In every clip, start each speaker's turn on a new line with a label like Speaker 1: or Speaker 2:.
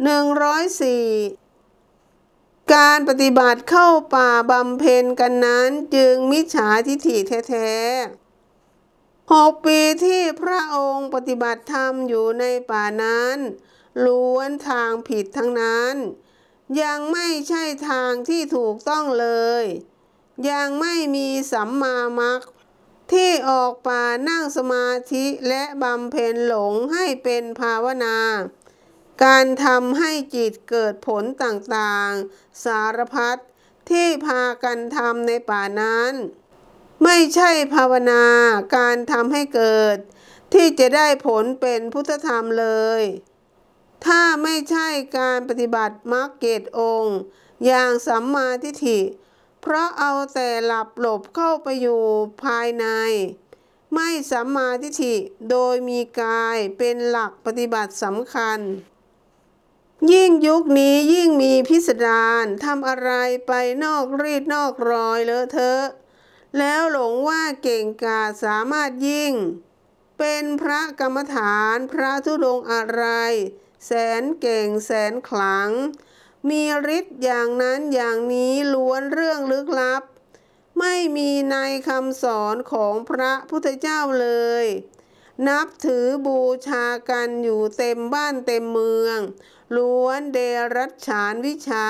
Speaker 1: 104 การปฏิบัติเข้าป่าบำเพ็ญกันนั้นจึงมิจฉาทิฐิแท้ๆหกปีที่พระองค์ปฏิบัติธรรมอยู่ในป่านั้นล้วนทางผิดทั้งนั้น ยังไม่ใช่ทางที่ถูกต้องเลย ยังไม่มีสัมมามัคที่ออกป่านั่งสมาธิและบำเพ็ญหลงให้เป็นภาวนา การทำให้จิตเกิดผลต่างๆ สารพัดที่พากันทำในป่านั้น ไม่ใช่ภาวนาการทำให้เกิด ที่จะได้ผลเป็นพุทธธรรมเลย ถ้าไม่ใช่การปฏิบัติมรรคเกตองค์ อย่างสัมมาทิฏฐิ เพราะเอาแต่หลับหลบเข้าไปอยู่ภายใน ไม่สัมมาทิฏฐิโดยมีกายเป็นหลักปฏิบัติสำคัญ ยิ่งยุคนี้ยิ่งมีพิสดารทำอะไรไปนอกรีดนอกรอยเลอะเทอะแล้วหลงว่าเก่งกาสามารถยิ่ง เป็นพระกรรมฐานพระธุดงอะไร แสนเก่งแสนขลัง มีฤทธิ์อย่างนั้นอย่างนี้ล้วนเรื่องลึกลับ ไม่มีในคำสอนของพระพุทธเจ้าเลย นับถือบูชากันอยู่เต็มบ้านเต็มเมือง ล้วนเดรัจฉานวิชา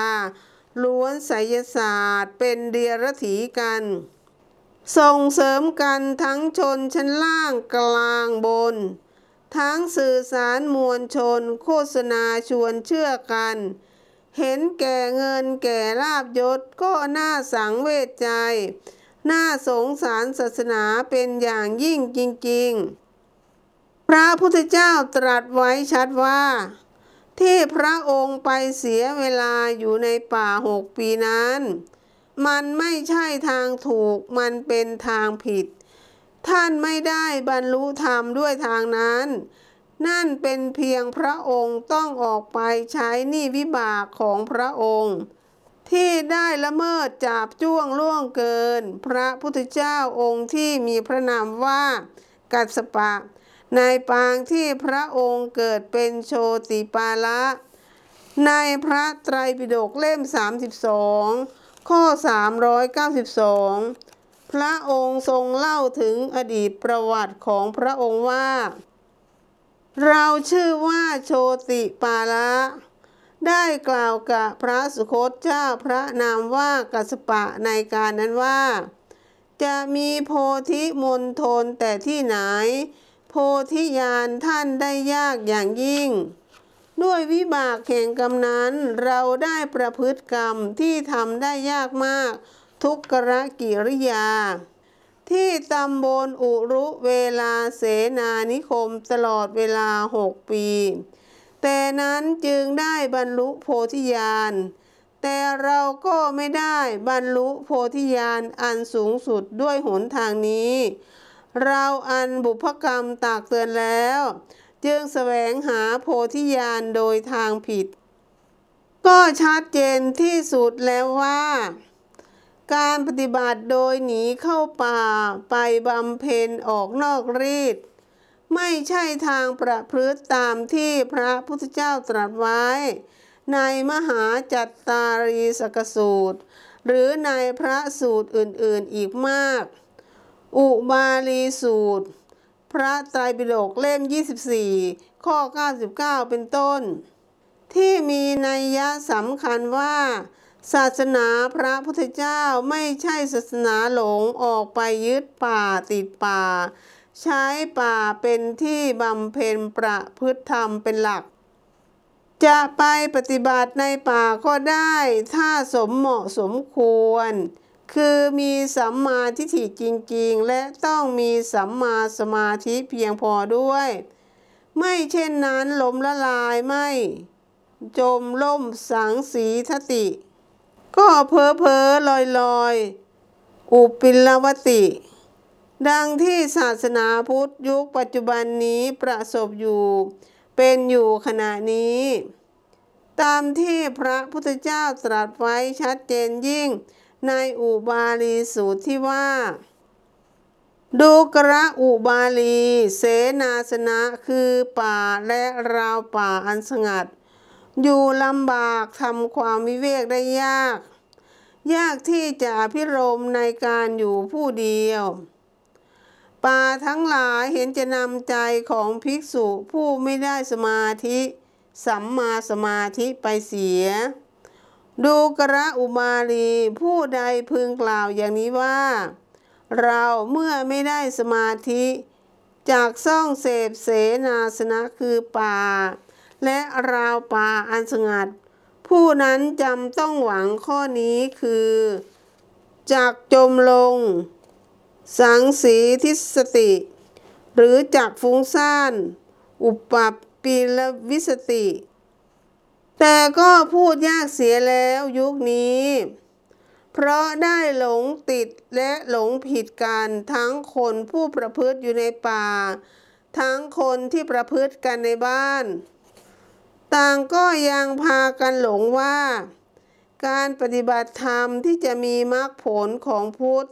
Speaker 1: ล้วนไสยศาสตร์เป็นเดียรถีกัน ส่งเสริมกันทั้งชนชั้นล่างกลางบน ทั้งสื่อสารมวลชนโฆษณาชวนเชื่อกัน เห็นแก่เงินแก่ลาบยศก็น่าสังเวชใจ น่าสงสารศาสนาเป็นอย่างยิ่งจริง ๆ ระพุทธเจ้าตรัสไว้ชัดว่า ที่พระองค์ไปเสียเวลาอยู่ในป่าหกปีนั้น มันไม่ใช่ทางถูกมันเป็นทางผิด ท่านไม่ได้บรรลุธรรมด้วยทางนั้น นั่นเป็นเพียงพระองค์ต้องออกไปใช้หนี้วิบากของพระองค์ที่ได้ละเมิดจับจ้วงล่วงเกิน พระพุทธเจ้าองค์ที่มีพระนามว่ากัสปะ ในปางที่พระองค์เกิดเป็นโชติปาละ ในพระไตรปิฎกเล่ม 32 ข้อ 392 พระองค์ทรงเล่าถึงอดีตประวัติของพระองค์ว่า เราชื่อว่าโชติปาละได้กล่าวกับพระสุคตเจ้าพระนามว่ากัสสปะในการนั้นว่า จะมีโพธิมณฑลแต่ที่ไหน โพธิญาณท่านได้ยากอย่างยิ่ง ด้วยวิบากแห่งกรรมนั้นเราได้ประพฤติกรรมที่ทำได้ยากมาก ทุกกรกิริยา ที่ตำบลอุรุเวลาเสนานิคมตลอดเวลาหกปี แต่นั้นจึงได้บรรลุโพธิญาณแต่เราก็ไม่ได้บรรลุโพธิญาณอันสูงสุดด้วยหนทางนี้ เราอันบุพกรรมตากเตือนแล้ว จึงแสวงหาโพธิญาณโดยทางผิด ก็ชัดเจนที่สุดแล้วว่า การปฏิบัติโดยหนีเข้าป่าไปบำเพ็ญออกนอกรีดไม่ใช่ทางประพฤติตามที่พระพุทธเจ้าตรัสไว้ ในมหาจัตตารีสกสูตร หรือในพระสูตรอื่นๆอีกมาก อุบาลีสูตร พระไตรปิฎกเล่ม 24 ข้อ 99 เป็นต้น ที่มีนัยยะสำคัญว่า ศาสนาพระพุทธเจ้าไม่ใช่ศาสนาหลงออกไปยึดป่าติดป่า ใช้ป่าเป็นที่บำเพ็ญประพฤติธรรมเป็นหลักจะไปปฏิบัติในป่าก็ได้ ถ้าสมเหมาะสมควร คือมีสัมมาทิฏฐิจริง ๆ และต้องมีสัมมาสมาธิเพียงพอด้วย ไม่เช่นนั้นลมละลายไม่ จมล่มสังสีทติ ก็เพอเพอลอยลอยอุปิลวติ ดังที่ศาสนาพุทธยุคปัจจุบันนี้ประสบอยู่เป็นอยู่ขณะนี้ ตามที่พระพุทธเจ้าตรัสไว้ชัดเจนยิ่ง ในอุบาลีสูตรที่ว่า ดูกระอุบาลี เสนาสนะคือป่าและราวป่าอันสงัด อยู่ลำบากทำความวิเวกได้ยาก ยากที่จะพิรมในการอยู่ผู้เดียวป่าทั้งหลายเห็นจะนำใจของภิกษุผู้ไม่ได้สมาธิ สัมมาสมาธิไปเสีย ดูกระอุมาลีผู้ใดพึงกล่าวอย่างนี้ว่า เราเมื่อไม่ได้สมาธิ จากซ่องเสพเสนาสนะคือป่า และราวป่าอันสงัด ผู้นั้นจำต้องหวังข้อนี้คือจากจมลง สังสีทิสติ หรือจากฟุ้งซ่าน อุปปปิลวิสติ แต่ก็พูดยากเสียแล้วยุคนี้ เพราะได้หลงติดและหลงผิดกันทั้งคนผู้ประพฤติอยู่ในป่า ทั้งคนที่ประพฤติกันในบ้าน ต่างก็ยังพากันหลงว่า การปฏิบัติธรรมที่จะมีมรรคผลของพุทธ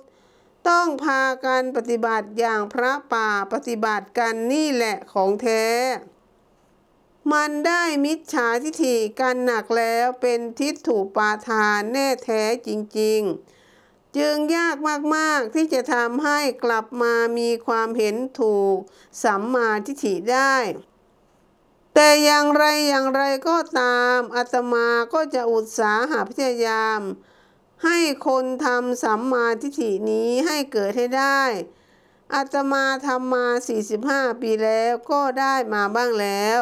Speaker 1: ต้องพากันปฏิบัติอย่างพระป่าปฏิบัติกันนี่แหละของแท้ มันได้มิจฉาทิฐิกันหนักแล้วเป็นทิฏฐุปาทานแน่แท้จริง ๆ จึงยากมากๆที่จะทำให้กลับมามีความเห็นถูกสัมมาทิฏฐิได้ แต่อย่างไรอย่างไรก็ตามอาตมาก็จะอุตสาหะพยายาม ให้คนทำสัมมาทิฏฐินี้ให้เกิดให้ได้อาตมาทำมา 45 ปีแล้วก็ได้มาบ้างแล้ว